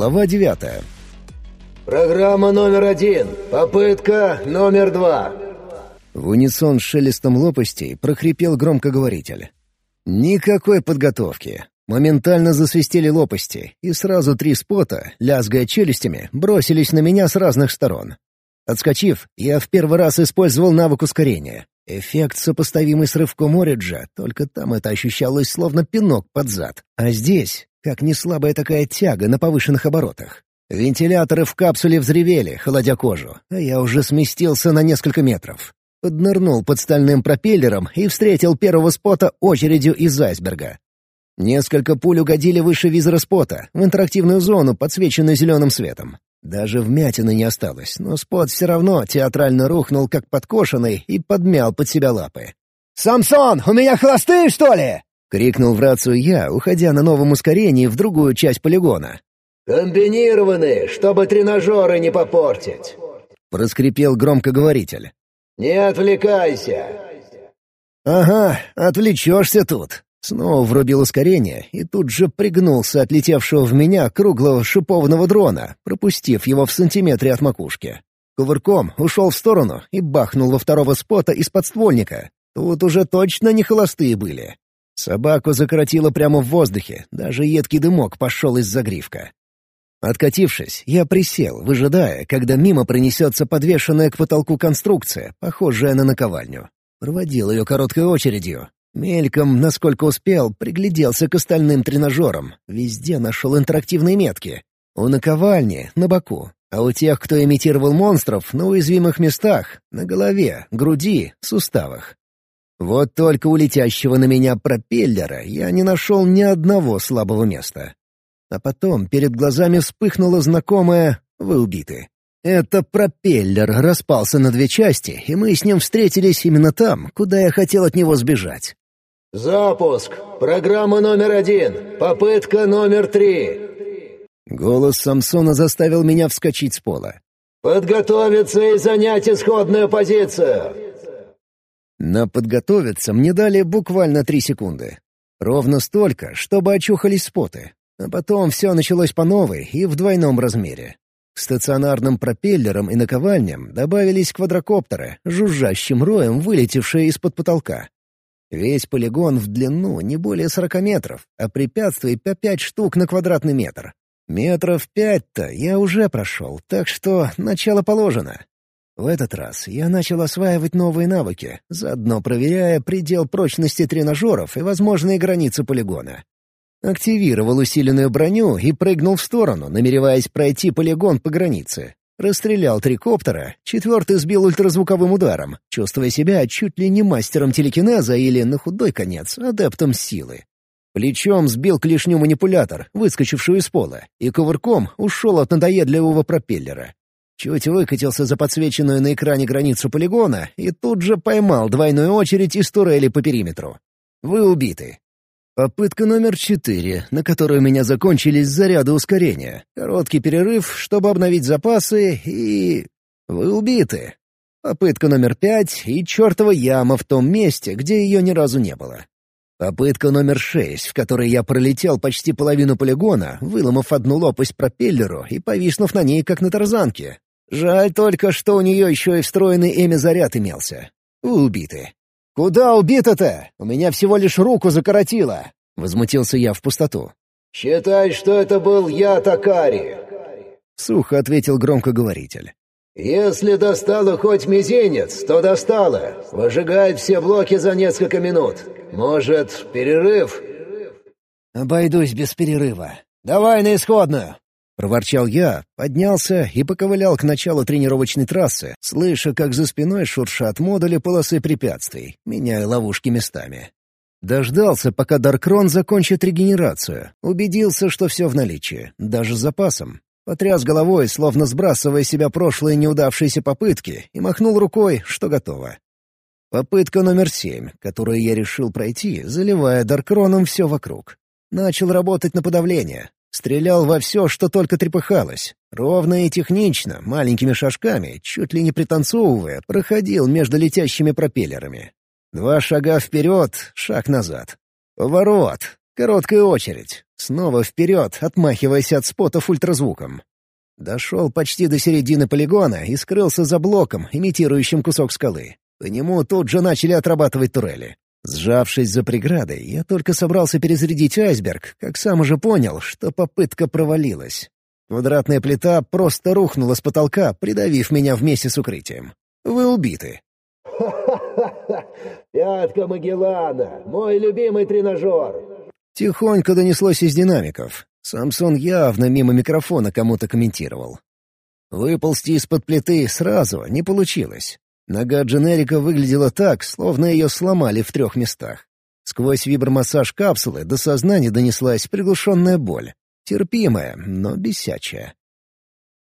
Глава девятая. «Программа номер один. Попытка номер два». В унисон с шелестом лопастей прохрипел громкоговоритель. Никакой подготовки. Моментально засвистели лопасти, и сразу три спота, лязгая челюстями, бросились на меня с разных сторон. Отскочив, я в первый раз использовал навык ускорения. Эффект сопоставимый с рывком Ориджа, только там это ощущалось словно пинок под зад. А здесь, как не слабая такая тяга на повышенных оборотах. Вентиляторы в капсуле взревели, холодя кожу, а я уже сместился на несколько метров. Поднырнул под стальным пропеллером и встретил первого спота очередью из айсберга. Несколько пуль угодили выше визора спота, в интерактивную зону, подсвеченную зеленым светом. Даже вмятины не осталось, но спот все равно театрально рухнул, как подкошенный, и подмял под себя лапы. «Самсон, у меня хвосты, что ли?» — крикнул в рацию я, уходя на новом ускорении в другую часть полигона. «Комбинированные, чтобы тренажеры не попортить!» — проскрипел громкоговоритель. «Не отвлекайся!» «Ага, отвлечешься тут!» Снова врубил ускорение и тут же пригнулся от летевшего в меня круглого шипованного дрона, пропустив его в сантиметре от макушки. Кувырком ушел в сторону и бахнул во второго спота из подствольника. Тут уже точно не холостые были. Собаку закоротило прямо в воздухе, даже едкий дымок пошел из загривка. Откатившись, я присел, выжидая, когда мимо пронесется подвешенная к потолку конструкция, похожая на наковальню. Проводил ее короткой очередью. Мельком, насколько успел, пригляделся к остальным тренажерам. Везде нашел интерактивные метки. У наковальни — на боку, а у тех, кто имитировал монстров, на уязвимых местах — на голове, груди, суставах. Вот только у летящего на меня пропеллера я не нашел ни одного слабого места. А потом перед глазами вспыхнуло знакомое «Вы убиты». Это пропеллер распался на две части, и мы с ним встретились именно там, куда я хотел от него сбежать. «Запуск! Программа номер один! Попытка номер три!» Голос Самсона заставил меня вскочить с пола. «Подготовиться и занять исходную позицию!» На подготовиться мне дали буквально три секунды. Ровно столько, чтобы очухались споты. А потом все началось по новой и в двойном размере. К стационарным пропеллерам и наковальням добавились квадрокоптеры, жужжащим роем вылетевшие из-под потолка. Весь полигон в длину не более сорока метров, а препятствий по пять штук на квадратный метр. Метров пять-то я уже прошел, так что начало положено. В этот раз я начал осваивать новые навыки, заодно проверяя предел прочности тренажеров и возможные границы полигона. Активировал усиленную броню и прыгнул в сторону, намереваясь пройти полигон по границе. Расстрелял три коптера, четвертый сбил ультразвуковым ударом, чувствуя себя чуть ли не мастером телекинеза или, на худой конец, адептом силы. Плечом сбил клешню манипулятор, выскочившую из пола, и кувырком ушел от надоедливого пропеллера. Чуть выкатился за подсвеченную на экране границу полигона и тут же поймал двойную очередь из турели по периметру. Вы убиты. Попытка номер четыре, на которой у меня закончились заряды ускорения. Короткий перерыв, чтобы обновить запасы, и... Вы убиты. Попытка номер пять и чертова яма в том месте, где ее ни разу не было. Попытка номер шесть, в которой я пролетел почти половину полигона, выломав одну лопасть пропеллеру и повиснув на ней, как на тарзанке. Жаль только, что у нее еще и встроенный эми-заряд имелся. Вы убиты. «Куда убито-то? У меня всего лишь руку закоротило!» — возмутился я в пустоту. «Считай, что это был я, Такари!» — сухо ответил громкоговоритель. «Если достало хоть мизинец, то достало. Выжигает все блоки за несколько минут. Может, перерыв?» «Обойдусь без перерыва. Давай на исходную!» Проворчал я, поднялся и поковылял к началу тренировочной трассы, слыша, как за спиной шуршат модули полосы препятствий, меняя ловушки местами. Дождался, пока Даркрон закончит регенерацию. Убедился, что все в наличии, даже с запасом. Потряс головой, словно сбрасывая себя прошлые неудавшиеся попытки, и махнул рукой, что готово. Попытка номер семь, которую я решил пройти, заливая Даркроном все вокруг. Начал работать на подавление, Стрелял во все, что только трепыхалось. Ровно и технично, маленькими шажками, чуть ли не пританцовывая, проходил между летящими пропеллерами. Два шага вперед, шаг назад. Поворот. Короткая очередь. Снова вперед, отмахиваясь от спотов ультразвуком. Дошел почти до середины полигона и скрылся за блоком, имитирующим кусок скалы. По нему тут же начали отрабатывать турели. Сжавшись за преградой, я только собрался перезарядить айсберг, как сам уже понял, что попытка провалилась. Квадратная плита просто рухнула с потолка, придавив меня вместе с укрытием. Вы убиты. «Ха-ха-ха! Пятка Магеллана! Мой любимый тренажер!» Тихонько донеслось из динамиков. Самсон явно мимо микрофона кому-то комментировал. Выползти из-под плиты сразу не получилось. Нога дженерика выглядела так, словно ее сломали в трех местах. Сквозь вибромассаж капсулы до сознания донеслась приглушенная боль. Терпимая, но бесячая.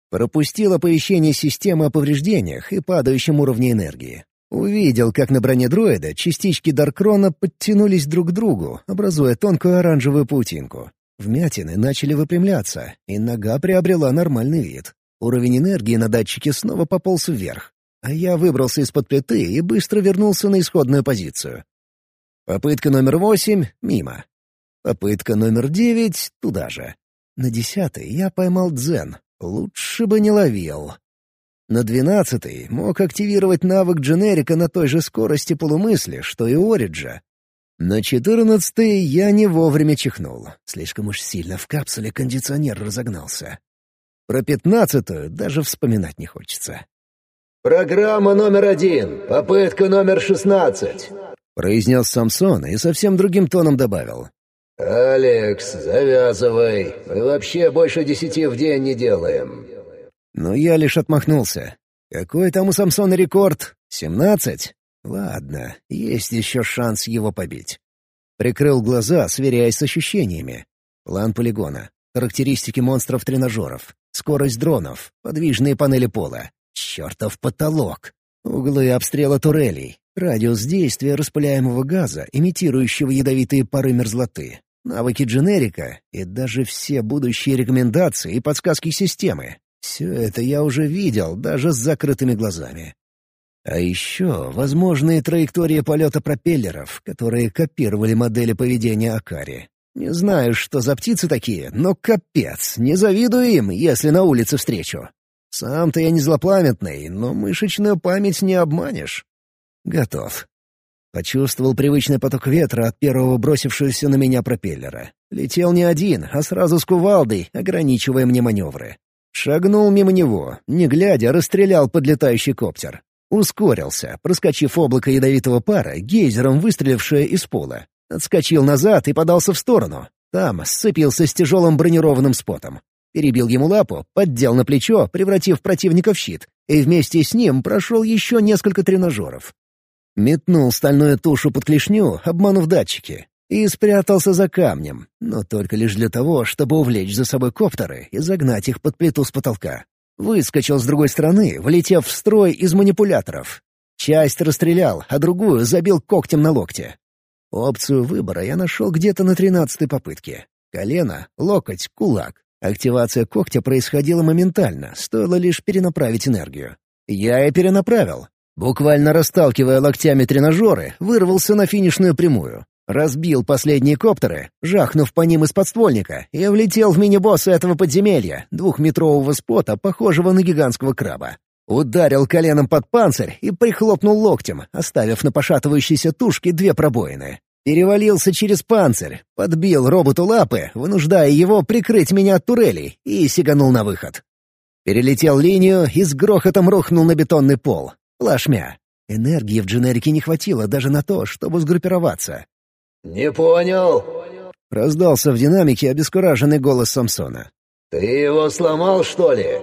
Пропустил оповещение системы о повреждениях и падающем уровне энергии. Увидел, как на броне дроида частички Даркрона подтянулись друг к другу, образуя тонкую оранжевую паутинку. Вмятины начали выпрямляться, и нога приобрела нормальный вид. Уровень энергии на датчике снова пополз вверх, а я выбрался из-под плиты и быстро вернулся на исходную позицию. Попытка номер восемь — мимо. Попытка номер девять — туда же. На десятый я поймал дзен. Лучше бы не ловил. На двенадцатый мог активировать навык дженерика на той же скорости полумысли, что и Ориджа. На четырнадцатый я не вовремя чихнул. Слишком уж сильно в капсуле кондиционер разогнался. Про пятнадцатую даже вспоминать не хочется. «Программа номер один, попытка номер шестнадцать», — произнес Самсон и совсем другим тоном добавил. «Алекс, завязывай. Мы вообще больше десяти в день не делаем». Но я лишь отмахнулся. «Какой там у Самсона рекорд? Семнадцать? Ладно, есть еще шанс его побить». Прикрыл глаза, сверяясь с ощущениями. План полигона. Характеристики монстров-тренажеров. Скорость дронов. Подвижные панели пола. Чертов потолок. Углы обстрела турелей. Радиус действия распыляемого газа, имитирующего ядовитые пары мерзлоты. Навыки дженерика и даже все будущие рекомендации и подсказки системы. Все это я уже видел, даже с закрытыми глазами. А еще возможные траектории полета пропеллеров, которые копировали модели поведения Акари. Не знаю, что за птицы такие, но капец, не завидую им, если на улице встречу. Сам-то я не злопамятный, но мышечную память не обманешь. Готов. Почувствовал привычный поток ветра от первого бросившегося на меня пропеллера. Летел не один, а сразу с кувалдой, ограничивая мне маневры. Шагнул мимо него, не глядя, расстрелял подлетающий коптер. Ускорился, проскочив облако ядовитого пара, гейзером выстрелившее из пола. Отскочил назад и подался в сторону. Там сцепился с тяжелым бронированным спотом перебил ему лапу, поддел на плечо, превратив противника в щит, и вместе с ним прошел еще несколько тренажеров. Метнул стальную тушу под клешню, обманув датчики, и спрятался за камнем, но только лишь для того, чтобы увлечь за собой коптеры и загнать их под плиту с потолка. Выскочил с другой стороны, влетев в строй из манипуляторов. Часть расстрелял, а другую забил когтем на локте. Опцию выбора я нашел где-то на тринадцатой попытке. Колено, локоть, кулак. Активация когтя происходила моментально, стоило лишь перенаправить энергию. Я и перенаправил. Буквально расталкивая локтями тренажеры, вырвался на финишную прямую. Разбил последние коптеры, жахнув по ним из подствольника, и влетел в мини-босса этого подземелья, двухметрового спота, похожего на гигантского краба. Ударил коленом под панцирь и прихлопнул локтем, оставив на пошатывающейся тушке две пробоины. Перевалился через панцирь, подбил роботу лапы, вынуждая его прикрыть меня от турелей, и сиганул на выход. Перелетел линию и с грохотом рухнул на бетонный пол. Плашмя. Энергии в дженерике не хватило даже на то, чтобы сгруппироваться. «Не понял?» — раздался в динамике обескураженный голос Самсона. «Ты его сломал, что ли?»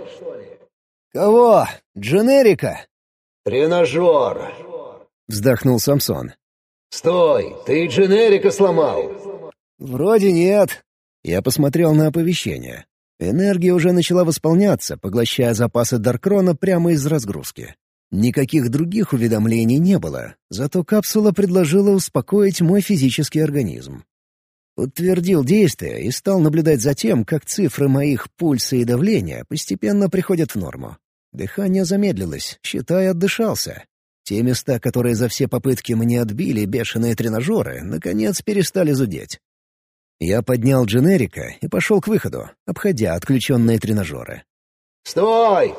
«Кого? Дженерика?» «Тренажер!» — вздохнул Самсон. «Стой! Ты дженерика сломал!» «Вроде нет». Я посмотрел на оповещение. Энергия уже начала восполняться, поглощая запасы Даркрона прямо из разгрузки. Никаких других уведомлений не было, зато капсула предложила успокоить мой физический организм. Подтвердил действие и стал наблюдать за тем, как цифры моих пульса и давления постепенно приходят в норму. Дыхание замедлилось, считай, отдышался. Те места, которые за все попытки мне отбили бешеные тренажеры, наконец перестали зудеть. Я поднял дженерика и пошел к выходу, обходя отключенные тренажеры. «Стой!»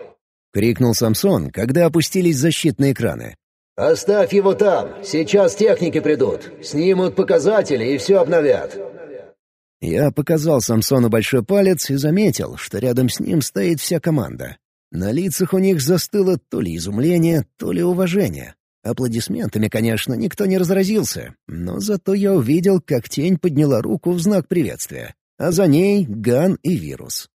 — крикнул Самсон, когда опустились защитные экраны. «Оставь его там. Сейчас техники придут. Снимут показатели и все обновят». Я показал Самсону большой палец и заметил, что рядом с ним стоит вся команда. На лицах у них застыло то ли изумление, то ли уважение. Аплодисментами, конечно, никто не разразился, но зато я увидел, как тень подняла руку в знак приветствия, а за ней — Ган и Вирус.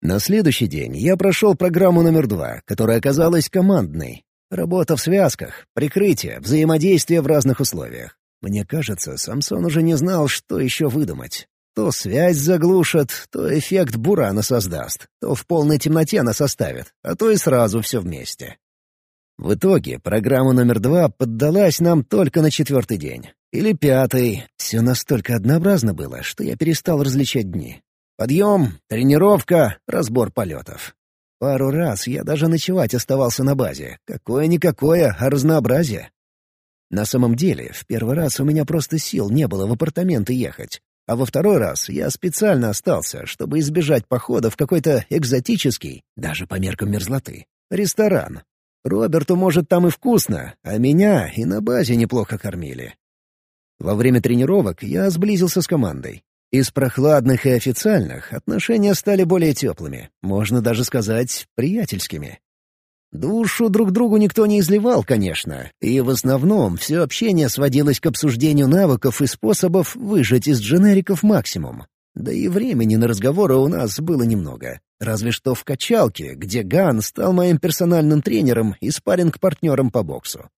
На следующий день я прошел программу номер два, которая оказалась командной. Работа в связках, прикрытие, взаимодействие в разных условиях. Мне кажется, Самсон уже не знал, что еще выдумать. То связь заглушат, то эффект бурана создаст, то в полной темноте нас оставит, а то и сразу все вместе. В итоге программа номер два поддалась нам только на четвертый день. Или пятый. Все настолько однообразно было, что я перестал различать дни. Подъем, тренировка, разбор полетов. Пару раз я даже ночевать оставался на базе. Какое-никакое, а разнообразие. На самом деле, в первый раз у меня просто сил не было в апартаменты ехать. А во второй раз я специально остался, чтобы избежать похода в какой-то экзотический, даже по меркам мерзлоты, ресторан. Роберту, может, там и вкусно, а меня и на базе неплохо кормили. Во время тренировок я сблизился с командой. Из прохладных и официальных отношения стали более теплыми, можно даже сказать, приятельскими. Душу друг другу никто не изливал, конечно, и в основном все общение сводилось к обсуждению навыков и способов выжать из дженериков максимум. Да и времени на разговоры у нас было немного. Разве что в качалке, где Ган стал моим персональным тренером и спарринг-партнером по боксу.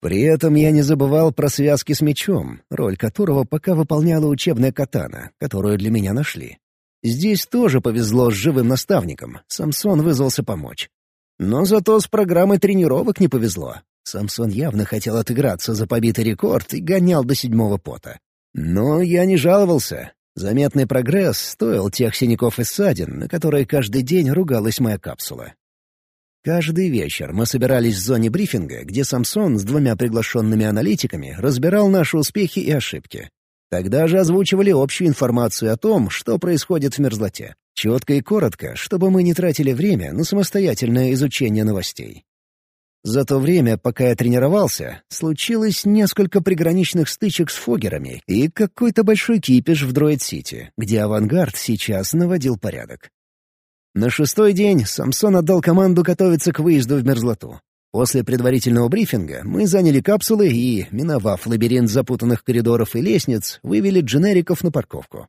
При этом я не забывал про связки с мечом, роль которого пока выполняла учебная катана, которую для меня нашли. Здесь тоже повезло с живым наставником, Самсон вызвался помочь. Но зато с программой тренировок не повезло. Самсон явно хотел отыграться за побитый рекорд и гонял до седьмого пота. Но я не жаловался. Заметный прогресс стоил тех синяков и ссадин, на которые каждый день ругалась моя капсула. Каждый вечер мы собирались в зоне брифинга, где Самсон с двумя приглашенными аналитиками разбирал наши успехи и ошибки. Тогда же озвучивали общую информацию о том, что происходит в мерзлоте. Четко и коротко, чтобы мы не тратили время на самостоятельное изучение новостей. За то время, пока я тренировался, случилось несколько приграничных стычек с фогерами и какой-то большой кипиш в Дроид-Сити, где авангард сейчас наводил порядок. На шестой день Самсон отдал команду готовиться к выезду в мерзлоту. После предварительного брифинга мы заняли капсулы и, миновав лабиринт запутанных коридоров и лестниц, вывели дженериков на парковку.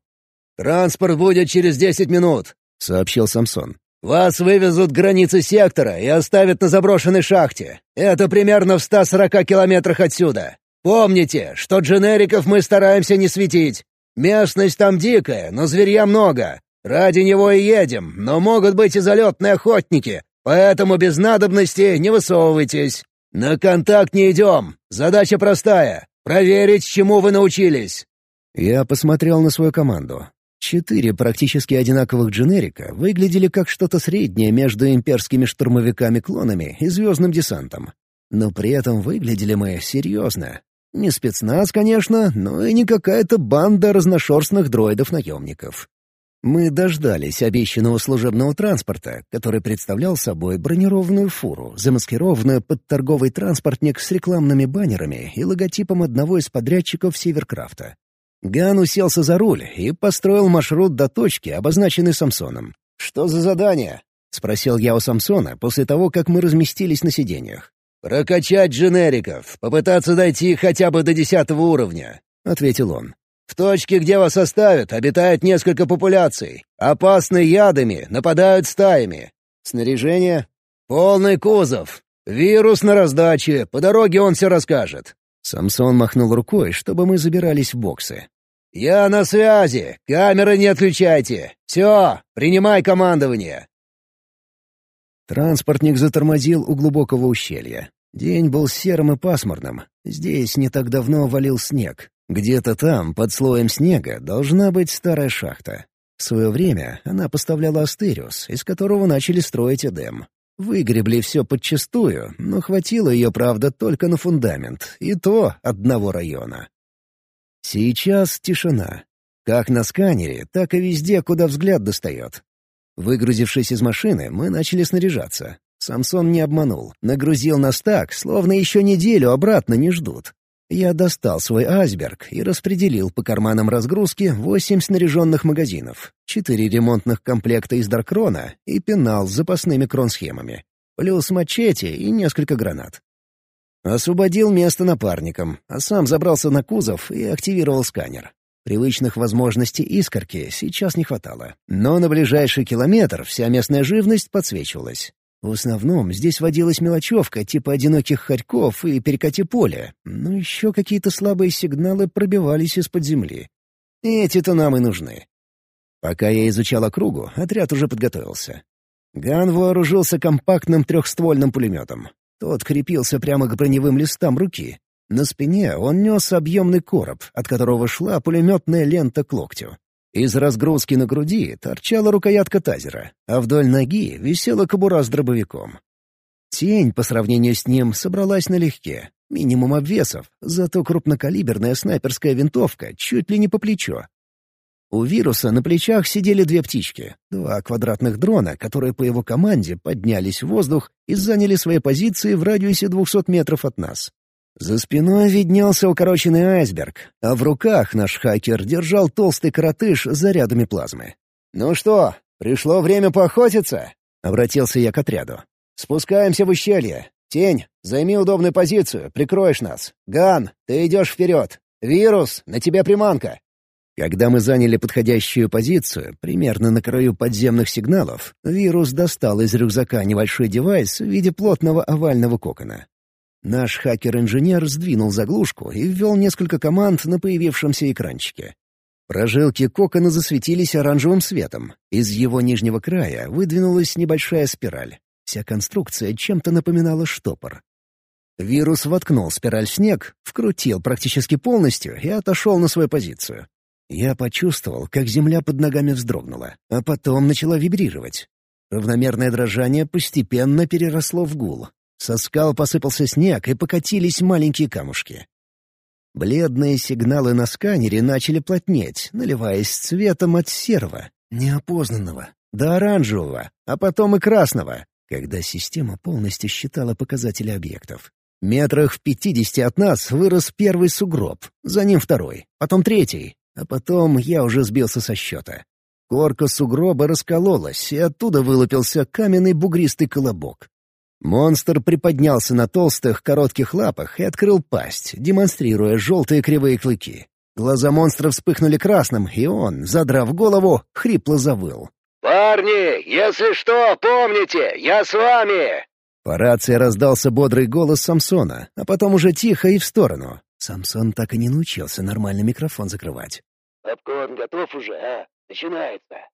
«Транспорт будет через десять минут», — сообщил Самсон. «Вас вывезут к границе сектора и оставят на заброшенной шахте. Это примерно в 140 километрах отсюда. Помните, что дженериков мы стараемся не светить. Местность там дикая, но зверья много. Ради него и едем, но могут быть и залетные охотники, Поэтому без надобности не высовывайтесь. На контакт не идем. Задача простая — проверить, чему вы научились». Я посмотрел на свою команду. Четыре практически одинаковых дженерика выглядели как что-то среднее между имперскими штурмовиками-клонами и звездным десантом. Но при этом выглядели мы серьезно. Не спецназ, конечно, но и не какая-то банда разношерстных дроидов-наемников. Мы дождались обещанного служебного транспорта, который представлял собой бронированную фуру, замаскированную под торговый транспортник с рекламными баннерами и логотипом одного из подрядчиков Северкрафта. Ган уселся за руль и построил маршрут до точки, обозначенной Самсоном. «Что за задание?» — спросил я у Самсона после того, как мы разместились на сиденьях. «Прокачать дженериков, попытаться дойти хотя бы до десятого уровня», — ответил он. В точке, где вас оставят, обитает несколько популяций. Опасны ядами, нападают стаями. Снаряжение? Полный кузов. Вирус на раздаче, по дороге он все расскажет». Самсон махнул рукой, чтобы мы забирались в боксы. «Я на связи. Камеры не отключайте. Все, принимай командование». Транспортник затормозил у глубокого ущелья. День был серым и пасмурным. Здесь не так давно валил снег, где-то там, под слоем снега, должна быть старая шахта. В свое время она поставляла Астериус, из которого начали строить Эдем. Выгребли все подчистую, но хватило ее, правда, только на фундамент, и то одного района. Сейчас тишина. Как на сканере, так и везде, куда взгляд достает. Выгрузившись из машины, мы начали снаряжаться. Самсон не обманул. Нагрузил нас так, словно еще неделю обратно не ждут. Я достал свой айсберг и распределил по карманам разгрузки восемь снаряженных магазинов, четыре ремонтных комплекта из Даркрона и пенал с запасными кронсхемами, плюс мачете и несколько гранат. Освободил место напарникам, а сам забрался на кузов и активировал сканер. Привычных возможностей искорки сейчас не хватало, но на ближайший километр вся местная живность подсвечивалась. В основном здесь водилась мелочевка типа одиноких хорьков и перекати поля, но еще какие-то слабые сигналы пробивались из-под земли. Эти-то нам и нужны. Пока я изучал округу, отряд уже подготовился. Ган вооружился компактным трехствольным пулеметом. Тот крепился прямо к броневым листам руки. На спине он нес объемный короб, от которого шла пулеметная лента к локтю. Из разгрузки на груди торчала рукоятка тазера, а вдоль ноги висела кобура с дробовиком. Тень по сравнению с ним собралась налегке, минимум обвесов, зато крупнокалиберная снайперская винтовка чуть ли не по плечо. У вируса на плечах сидели две птички, два квадратных дрона, которые по его команде поднялись в воздух и заняли свои позиции в радиусе 200 метров от нас. За спиной виднелся укороченный айсберг, а в руках наш хакер держал толстый коротыш с зарядами плазмы. «Ну что, пришло время поохотиться?» — обратился я к отряду. «Спускаемся в ущелье. Тень, займи удобную позицию, прикроешь нас. Ган, ты идешь вперед. Вирус, на тебе приманка». Когда мы заняли подходящую позицию, примерно на краю подземных сигналов, вирус достал из рюкзака небольшой девайс в виде плотного овального кокона. Наш хакер-инженер сдвинул заглушку и ввел несколько команд на появившемся экранчике. Прожилки кокона засветились оранжевым светом. Из его нижнего края выдвинулась небольшая спираль. Вся конструкция чем-то напоминала штопор. Вирус воткнул спираль в снег, вкрутил практически полностью и отошел на свою позицию. Я почувствовал, как земля под ногами вздрогнула, а потом начала вибрировать. Равномерное дрожание постепенно переросло в гул, со скал посыпался снег, и покатились маленькие камушки. Бледные сигналы на сканере начали плотнеть, наливаясь цветом от серого, неопознанного, до оранжевого, а потом и красного, когда система полностью считала показатели объектов. Метрах в пятидесяти от нас вырос первый сугроб, за ним второй, потом третий, а потом я уже сбился со счета. Корка сугроба раскололась, и оттуда вылупился каменный бугристый колобок. Монстр приподнялся на толстых, коротких лапах и открыл пасть, демонстрируя желтые кривые клыки. Глаза монстра вспыхнули красным, и он, задрав голову, хрипло завыл. «Парни, если что, помните, я с вами!» По рации раздался бодрый голос Самсона, а потом уже тихо и в сторону. Самсон так и не научился нормально микрофон закрывать. «Попкорн готов уже, а? Начинается!»